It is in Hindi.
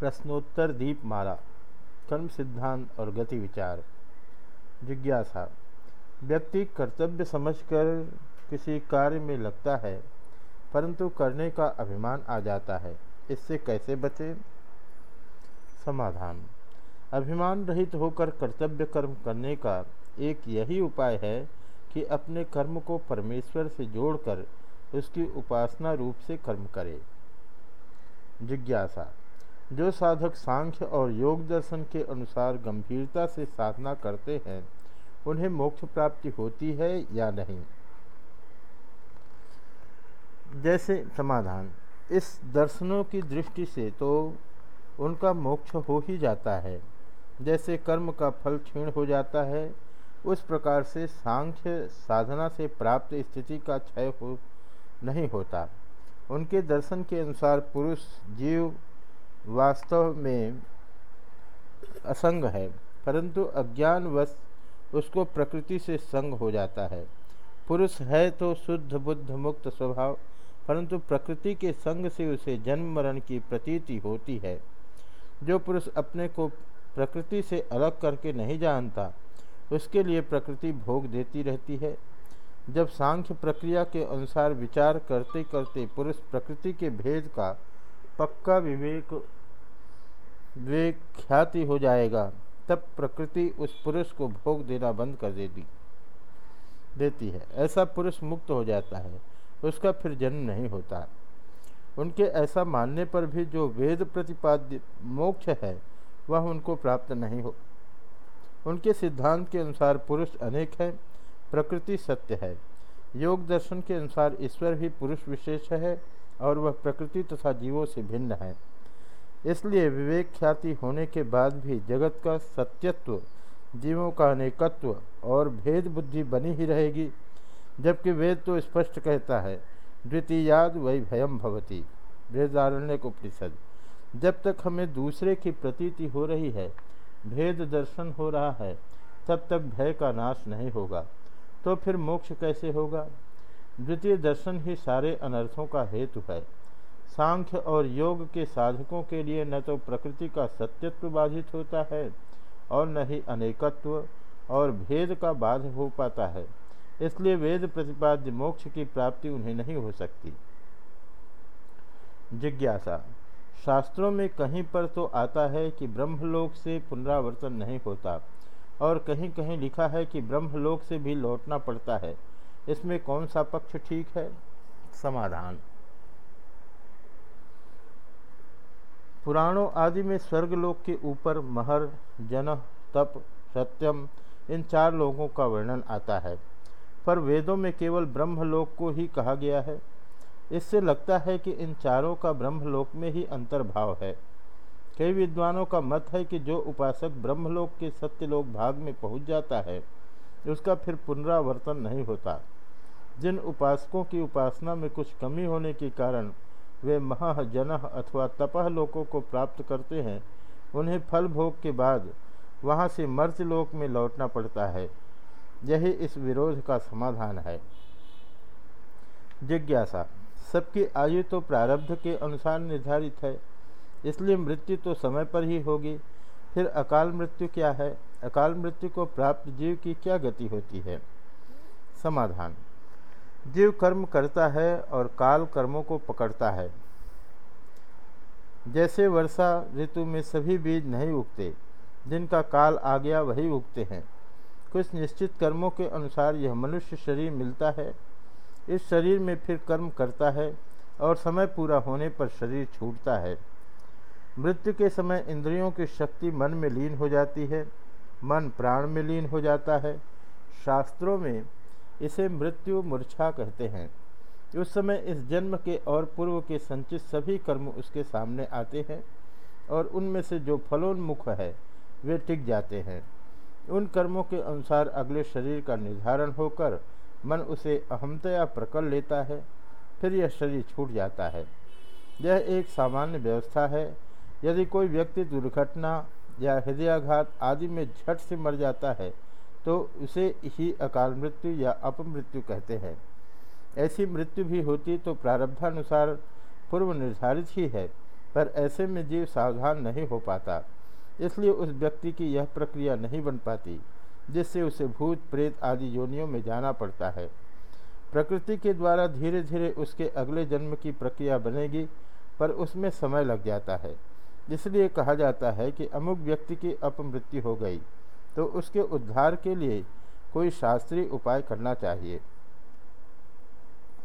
प्रश्नोत्तर दीपमाला कर्म सिद्धांत और गति विचार। जिज्ञासा, व्यक्ति कर्तव्य समझकर किसी कार्य में लगता है, परंतु करने का अभिमान आ जाता है, इससे कैसे बचे? समाधान, अभिमान रहित होकर कर्तव्य कर्म करने का एक यही उपाय है कि अपने कर्म को परमेश्वर से जोड़कर उसकी उपासना रूप से कर्म करे। जिज्ञासा जो साधक सांख्य और योग दर्शन के अनुसार गंभीरता से साधना करते हैं, उन्हें मोक्ष प्राप्ति होती है या नहीं? जैसे समाधान। इस दर्शनों की दृष्टि से तो उनका मोक्ष हो ही जाता है। जैसे कर्म का फल क्षीण हो जाता है, उस प्रकार से सांख्य साधना से प्राप्त स्थिति का क्षय हो नहीं होता। उनके दर्शन के अनुसार पुरुष, जीव वास्तव में असंग है, परंतु अज्ञानवश उसको प्रकृति से संग हो जाता है। पुरुष है तो शुद्ध, बुद्ध मुक्त स्वभाव, परंतु प्रकृति के संग से उसे जन्म मरण की प्रतीति होती है। जो पुरुष अपने को प्रकृति से अलग करके नहीं जानता, उसके लिए प्रकृति भोग देती रहती है। जब सांख्य प्रक्रिया के अनुसार विचार करते करते पुरुष प्रकृति के भेद का पक्का विवेक ख्याति हो जाएगा, तब प्रकृति उस पुरुष को भोग देना बंद कर देती देती है। ऐसा पुरुष मुक्त हो जाता है, उसका फिर जन्म नहीं होता। उनके ऐसा मानने पर भी जो वेद प्रतिपाद्य मोक्ष है, वह उनको प्राप्त नहीं हो। उनके सिद्धांत के अनुसार पुरुष अनेक है, प्रकृति सत्य है। योग दर्शन के अनुसार ईश्वर भी पुरुष विशेष है और वह प्रकृति तथा जीवों से भिन्न है। इसलिए विवेक ख्याति होने के बाद भी जगत का सत्यत्व, जीवों का अनेकत्व और भेद बुद्धि बनी ही रहेगी, जबकि वेद तो स्पष्ट कहता है, द्वितीयाद वही भयम भवती। वेदारण्य उपनिषद जब तक हमें दूसरे की प्रतीति हो रही है, भेद दर्शन हो रहा है, तब तक भय का नाश नहीं होगा। तो फिर मोक्ष कैसे होगा? द्वितीय दर्शन ही सारे अनर्थों का हेतु है। सांख्य और योग के साधकों के लिए न तो प्रकृति का सत्यत्व बाधित होता है और न ही अनेकत्व और भेद का बाध हो पाता है। इसलिए वेद प्रतिपाद्य मोक्ष की प्राप्ति उन्हें नहीं हो सकती। जिज्ञासा। शास्त्रों में कहीं पर तो आता है कि ब्रह्मलोक से पुनरावर्तन नहीं होता और कहीं कहीं लिखा है कि ब्रह्मलोक से भी लौटना पड़ता है। इसमें कौन सा पक्ष ठीक है? समाधान। पुराणों आदि में स्वर्गलोक के ऊपर महर, जन, तप, सत्यम, इन चार लोगों का वर्णन आता है। पर वेदों में केवल ब्रह्मलोक को ही कहा गया है। इससे लगता है कि इन चारों का ब्रह्मलोक में ही अंतर्भाव है। कई विद्वानों का मत है कि जो उपासक ब्रह्मलोक के सत्यलोक भाग में पहुँच जाता है, उसका फिर पुनरावर्तन नहीं होता। जिन उपासकों की उपासना में कुछ कमी होने के कारण वे मह जन अथवा तपह लोकों को प्राप्त करते हैं, उन्हें फल भोग के बाद वहाँ से मर्च लोक में लौटना पड़ता है। यही इस विरोध का समाधान है। जिज्ञासा, सबकी आयु तो प्रारब्ध के अनुसार निर्धारित है, इसलिए मृत्यु तो समय पर ही होगी। फिर अकाल मृत्यु क्या है? अकाल मृत्यु को प्राप्त जीव की क्या गति होती है? समाधान जीव कर्म करता है और काल कर्मों को पकड़ता है। जैसे वर्षा ऋतु में सभी बीज नहीं उगते, जिनका काल आ गया वही उगते हैं। कुछ निश्चित कर्मों के अनुसार यह मनुष्य शरीर मिलता है, इस शरीर में फिर कर्म करता है और समय पूरा होने पर शरीर छूटता है। मृत्यु के समय इंद्रियों की शक्ति मन में लीन हो जाती है, मन प्राण में लीन हो जाता है। शास्त्रों में इसे मृत्यु मूर्छा कहते हैं। उस समय इस जन्म के और पूर्व के संचित सभी कर्म उसके सामने आते हैं और उनमें से जो फलोन्मुख है, वे टिक जाते हैं। उन कर्मों के अनुसार अगले शरीर का निर्धारण होकर मन उसे अहमतया प्रकल लेता है, फिर यह शरीर छूट जाता है। यह एक सामान्य व्यवस्था है। यदि कोई व्यक्ति दुर्घटना या हृदयाघात आदि में झट से मर जाता है तो उसे ही अकाल मृत्यु या अपमृत्यु कहते हैं। ऐसी मृत्यु भी होती तो प्रारब्धानुसार पूर्व निर्धारित ही है, पर ऐसे में जीव सावधान नहीं हो पाता। इसलिए उस व्यक्ति की यह प्रक्रिया नहीं बन पाती, जिससे उसे भूत, प्रेत आदि योनियों में जाना पड़ता है। प्रकृति के द्वारा धीरे धीरे उसके अगले जन्म की प्रक्रिया बनेगी, पर उसमें समय लग जाता है। इसलिए कहा जाता है कि अमुक व्यक्ति की अपमृत्यु हो गई। तो उसके उद्धार के लिए कोई शास्त्रीय उपाय करना चाहिए।